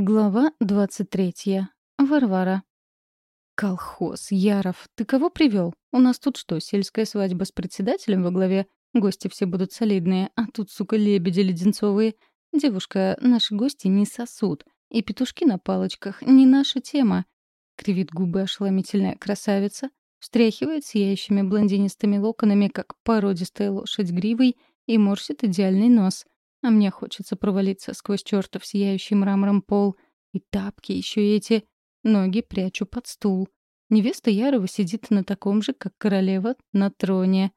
Глава 23. Варвара. «Колхоз, Яров, ты кого привел? У нас тут что, сельская свадьба с председателем во главе? Гости все будут солидные, а тут, сука, лебеди леденцовые. Девушка, наши гости не сосут. И петушки на палочках — не наша тема». Кривит губы ошеломительная красавица, встряхивает сияющими блондинистыми локонами, как породистая лошадь гривой, и морщит идеальный нос — а мне хочется провалиться сквозь чертов сияющий мрамором пол. И тапки еще эти. Ноги прячу под стул. Невеста Ярова сидит на таком же, как королева, на троне.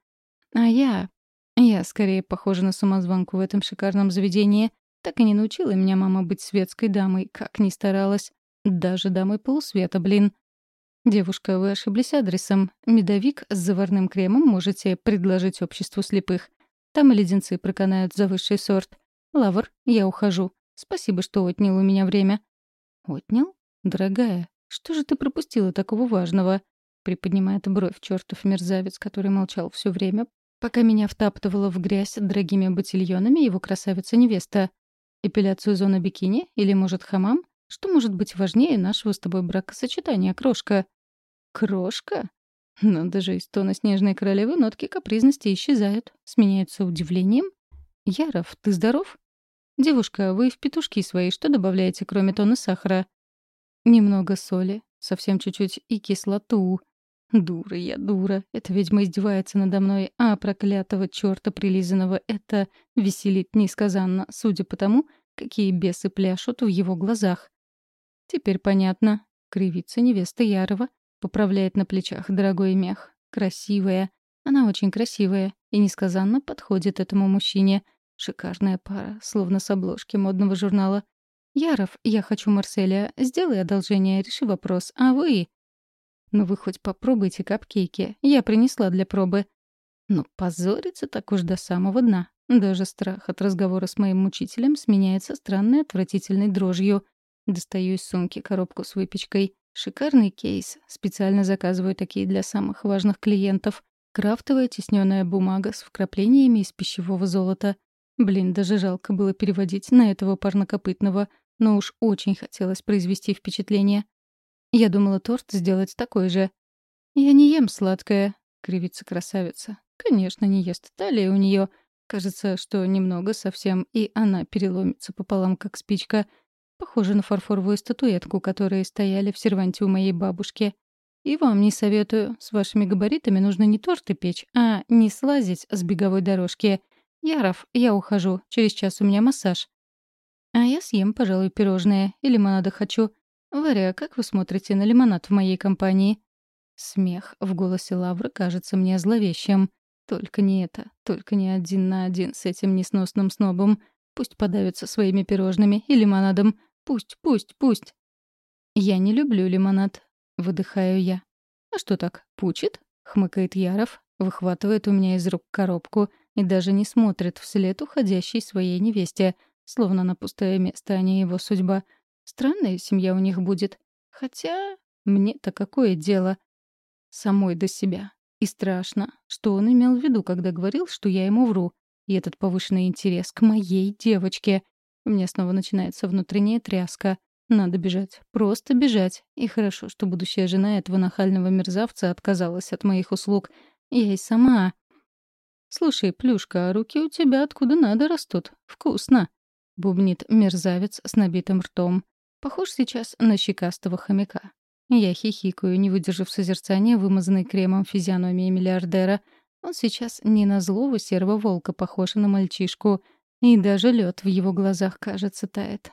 А я... Я скорее похожа на самозванку в этом шикарном заведении. Так и не научила меня мама быть светской дамой, как ни старалась. Даже дамой полусвета, блин. «Девушка, вы ошиблись адресом. Медовик с заварным кремом можете предложить обществу слепых. Там и леденцы проканают за высший сорт. Лавр, я ухожу. Спасибо, что отнял у меня время». «Отнял? Дорогая, что же ты пропустила такого важного?» Приподнимает бровь чертов мерзавец, который молчал все время, пока меня втаптывала в грязь дорогими ботильонами его красавица-невеста. Эпиляцию зоны бикини? Или, может, хамам? Что может быть важнее нашего с тобой бракосочетания, крошка? Крошка? Но даже из тона снежной королевы нотки капризности исчезают, сменяются удивлением. «Яров, ты здоров?» «Девушка, вы в петушки свои что добавляете, кроме тона сахара?» «Немного соли, совсем чуть-чуть и кислоту». «Дура я, дура. Эта ведьма издевается надо мной, а проклятого черта прилизанного это веселит несказанно, судя по тому, какие бесы пляшут в его глазах». «Теперь понятно. Кривится невеста Ярова, Поправляет на плечах дорогой мех. Красивая. Она очень красивая и несказанно подходит этому мужчине. Шикарная пара, словно с обложки модного журнала. «Яров, я хочу Марселя. Сделай одолжение, реши вопрос. А вы...» «Ну вы хоть попробуйте капкейки. Я принесла для пробы». Но позориться так уж до самого дна. Даже страх от разговора с моим учителем сменяется странной отвратительной дрожью. Достаю из сумки коробку с выпечкой. Шикарный кейс. Специально заказываю такие для самых важных клиентов. Крафтовая тисненная бумага с вкраплениями из пищевого золота. Блин, даже жалко было переводить на этого парнокопытного, но уж очень хотелось произвести впечатление. Я думала торт сделать такой же. «Я не ем сладкое», — кривится красавица. «Конечно, не ест. Талия у нее. Кажется, что немного совсем, и она переломится пополам, как спичка. Похоже на фарфоровую статуэтку, которые стояли в серванте у моей бабушки. И вам не советую. С вашими габаритами нужно не торты печь, а не слазить с беговой дорожки. Яров, я ухожу. Через час у меня массаж. А я съем, пожалуй, пирожное. И лимонада хочу. Варя, как вы смотрите на лимонад в моей компании? Смех в голосе Лавры кажется мне зловещим. Только не это. Только не один на один с этим несносным снобом. Пусть подавится своими пирожными и лимонадом. Пусть, пусть, пусть. Я не люблю лимонад, выдыхаю я. А что так, пучит? хмыкает Яров, выхватывает у меня из рук коробку и даже не смотрит вслед уходящей своей невесте, словно на пустое место, а не его судьба. Странная семья у них будет. Хотя мне-то какое дело? Самой до себя. И страшно, что он имел в виду, когда говорил, что я ему вру. И этот повышенный интерес к моей девочке. У меня снова начинается внутренняя тряска. Надо бежать. Просто бежать. И хорошо, что будущая жена этого нахального мерзавца отказалась от моих услуг. Я и сама... «Слушай, Плюшка, а руки у тебя откуда надо растут. Вкусно!» — бубнит мерзавец с набитым ртом. Похож сейчас на щекастого хомяка. Я хихикаю, не выдержав созерцания, вымазанной кремом физиономии миллиардера. Он сейчас не на злого серого волка похож, на мальчишку — и даже лед в его глазах, кажется, тает.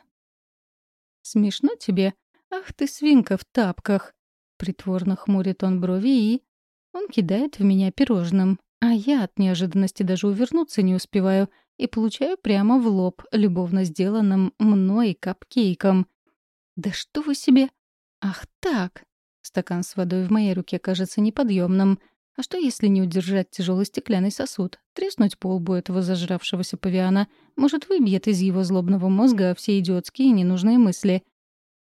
«Смешно тебе? Ах ты, свинка в тапках!» Притворно хмурит он брови и... Он кидает в меня пирожным, а я от неожиданности даже увернуться не успеваю и получаю прямо в лоб любовно сделанным мной капкейком. «Да что вы себе...» «Ах так!» Стакан с водой в моей руке кажется неподъемным, а что, если не удержать тяжелый стеклянный сосуд? Треснуть по лбу этого зажравшегося павиана? Может, выбьет из его злобного мозга все идиотские и ненужные мысли?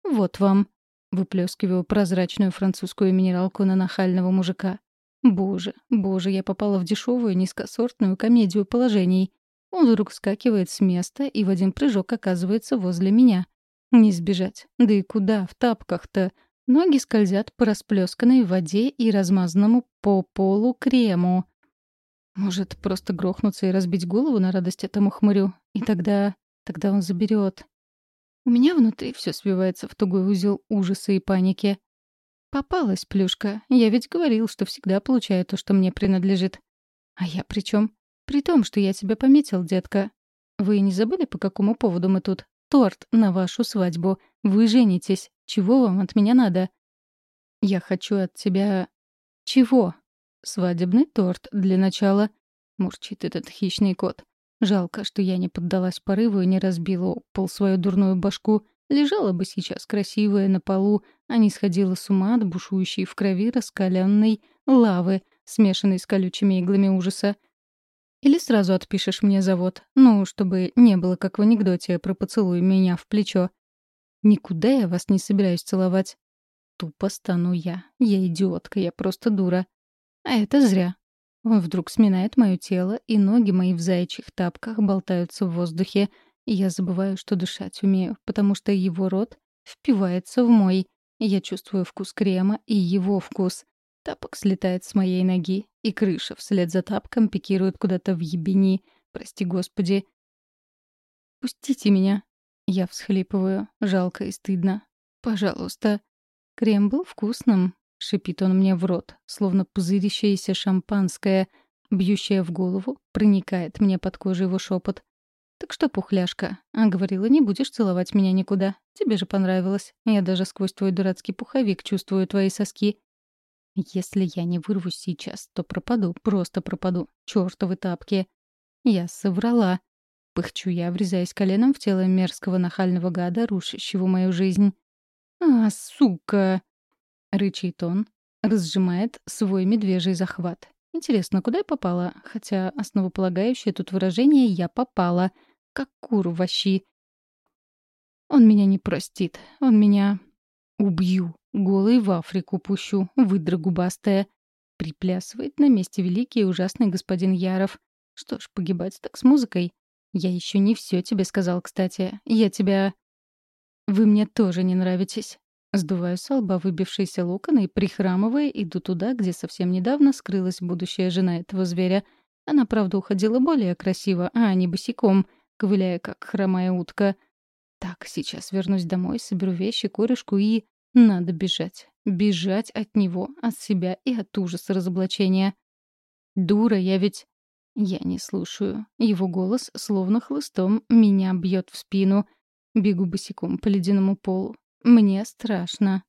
«Вот вам». Выплескиваю прозрачную французскую минералку на нахального мужика. Боже, боже, я попала в дешевую низкосортную комедию положений. Он вдруг скакивает с места и в один прыжок оказывается возле меня. Не сбежать. Да и куда в тапках-то? Ноги скользят по расплесканной воде и размазанному по полу крему. Может, просто грохнуться и разбить голову на радость этому хмырю? И тогда... тогда он заберет. У меня внутри все свивается в тугой узел ужаса и паники. Попалась плюшка. Я ведь говорил, что всегда получаю то, что мне принадлежит. А я при чем? При том, что я тебя пометил, детка. Вы не забыли, по какому поводу мы тут? Торт на вашу свадьбу. Вы женитесь. Чего вам от меня надо? Я хочу от тебя... Чего? Свадебный торт для начала. Мурчит этот хищный кот. Жалко, что я не поддалась порыву и не разбила пол свою дурную башку. Лежала бы сейчас красивая на полу, а не сходила с ума от бушующей в крови раскаленной лавы, смешанной с колючими иглами ужаса. Или сразу отпишешь мне завод, ну, чтобы не было как в анекдоте про поцелуй меня в плечо. Никуда я вас не собираюсь целовать. Тупо стану я. Я идиотка, я просто дура. А это зря. Он вдруг сминает мое тело, и ноги мои в заячьих тапках болтаются в воздухе, и я забываю, что дышать умею, потому что его рот впивается в мой, я чувствую вкус крема и его вкус. Тапок слетает с моей ноги, и крыша вслед за тапком пикирует куда-то в ебени. Прости господи. «Пустите меня!» Я всхлипываю, жалко и стыдно. «Пожалуйста». Крем был вкусным, шипит он мне в рот, словно пузырящееся шампанское, бьющее в голову, проникает мне под кожу его шепот. «Так что, пухляшка, а говорила, не будешь целовать меня никуда. Тебе же понравилось. Я даже сквозь твой дурацкий пуховик чувствую твои соски. Если я не вырвусь сейчас, то пропаду, просто пропаду. Чёртовы тапки. Я соврала. Пыхчу я, врезаясь коленом в тело мерзкого нахального гада, рушащего мою жизнь. «А, сука!» — рычит он, разжимает свой медвежий захват. Интересно, куда я попала? Хотя основополагающее тут выражение «я попала», как кур в ощи. Он меня не простит. Он меня... Убью. Голый в Африку пущу, выдра губастая. Приплясывает на месте великий и ужасный господин Яров. Что ж, погибать так с музыкой. Я еще не все тебе сказал, кстати. Я тебя... Вы мне тоже не нравитесь. Сдуваю с лба выбившиеся локоны и, прихрамывая, иду туда, где совсем недавно скрылась будущая жена этого зверя. Она, правда, уходила более красиво, а не босиком, ковыляя, как хромая утка. Так, сейчас вернусь домой, соберу вещи, корешку и... Надо бежать. Бежать от него, от себя и от ужаса разоблачения. Дура, я ведь... Я не слушаю. Его голос, словно хлыстом, меня бьет в спину. Бегу босиком по ледяному полу. Мне страшно.